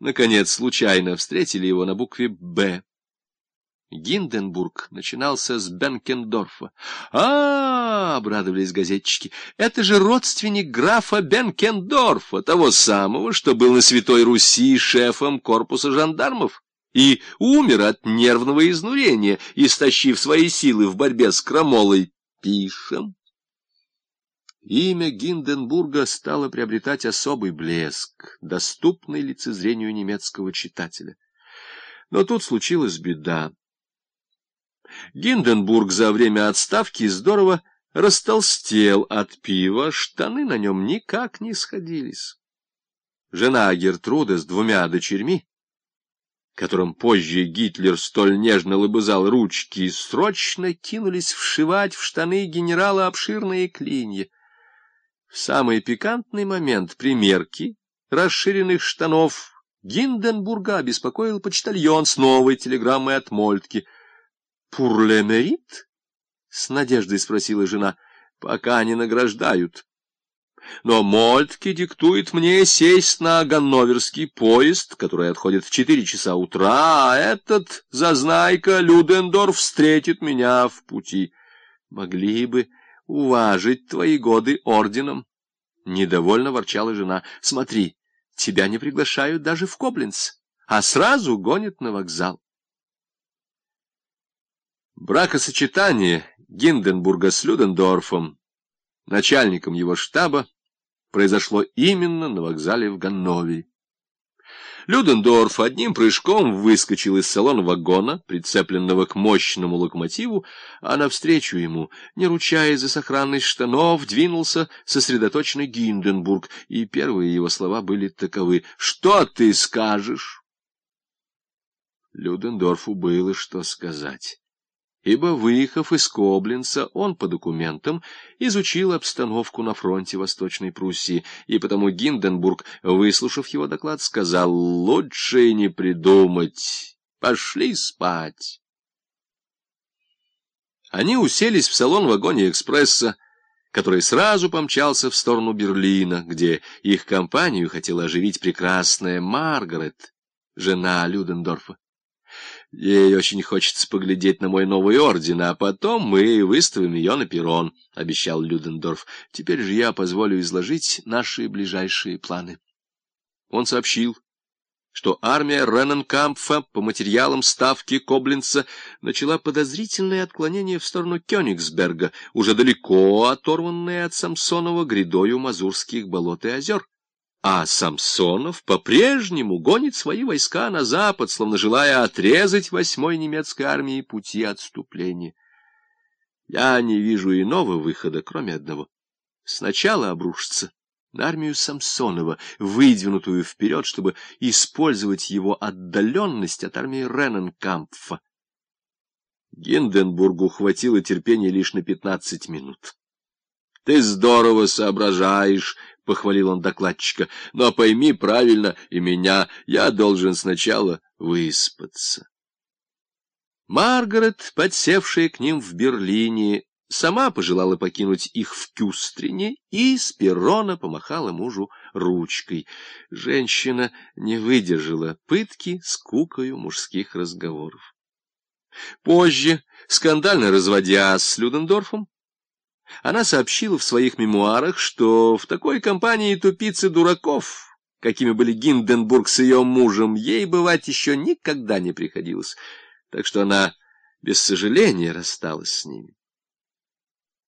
наконец, случайно встретили его на букве «Б». Гинденбург начинался с Бенкендорфа. а, -а, -а обрадовались газетчики, — это же родственник графа Бенкендорфа, того самого, что был на Святой Руси шефом корпуса жандармов и умер от нервного изнурения, истощив свои силы в борьбе с крамолой. Пишем. Имя Гинденбурга стало приобретать особый блеск, доступный лицезрению немецкого читателя. Но тут случилась беда. Гинденбург за время отставки здорово растолстел от пива, штаны на нем никак не сходились. Жена Гертруда с двумя дочерьми, которым позже Гитлер столь нежно лобызал ручки, срочно кинулись вшивать в штаны генерала обширные клинья. Самый пикантный момент примерки расширенных штанов Гинденбурга обеспокоил почтальон с новой телеграммой от Мольтки. «Пурлемерит?» — с надеждой спросила жена. «Пока не награждают. Но Мольтке диктует мне сесть на ганноверский поезд, который отходит в четыре часа утра, а этот зазнайка Людендорф встретит меня в пути. Могли бы уважить твои годы орденом. Недовольно ворчала жена. Смотри, тебя не приглашают даже в Кобленц, а сразу гонят на вокзал. Бракосочетание Гинденбурга с Людендорфом, начальником его штаба, произошло именно на вокзале в Ганновере. Людендорф одним прыжком выскочил из салона вагона, прицепленного к мощному локомотиву, а навстречу ему, не ручаясь за сохранность штанов, двинулся сосредоточенный Гинденбург, и первые его слова были таковы. «Что ты скажешь?» Людендорфу было что сказать ибо, выехав из Коблинца, он по документам изучил обстановку на фронте Восточной Пруссии, и потому Гинденбург, выслушав его доклад, сказал «Лучше не придумать, пошли спать». Они уселись в салон-вагоне экспресса, который сразу помчался в сторону Берлина, где их компанию хотела оживить прекрасная Маргарет, жена Людендорфа. Ей очень хочется поглядеть на мой новый орден, а потом мы выставим ее на перрон, — обещал Людендорф. Теперь же я позволю изложить наши ближайшие планы. Он сообщил, что армия Ренненкампфа по материалам ставки Коблинца начала подозрительное отклонение в сторону Кёнигсберга, уже далеко оторванное от Самсонова грядою Мазурских болот и озер а Самсонов по-прежнему гонит свои войска на запад, словно желая отрезать восьмой немецкой армии пути отступления. Я не вижу иного выхода, кроме одного. Сначала обрушиться на армию Самсонова, выдвинутую вперед, чтобы использовать его отдаленность от армии Ренненкампфа. Гинденбургу хватило терпения лишь на пятнадцать минут. — Ты здорово соображаешь, — похвалил он докладчика, — но пойми правильно и меня, я должен сначала выспаться. Маргарет, подсевшая к ним в Берлине, сама пожелала покинуть их в Кюстрине и с перрона помахала мужу ручкой. Женщина не выдержала пытки скукою мужских разговоров. Позже, скандально разводясь с Людендорфом, она сообщила в своих мемуарах, что в такой компании тупицы дураков, какими были Гинденбург с ее мужем, ей бывать еще никогда не приходилось, так что она без сожаления рассталась с ними.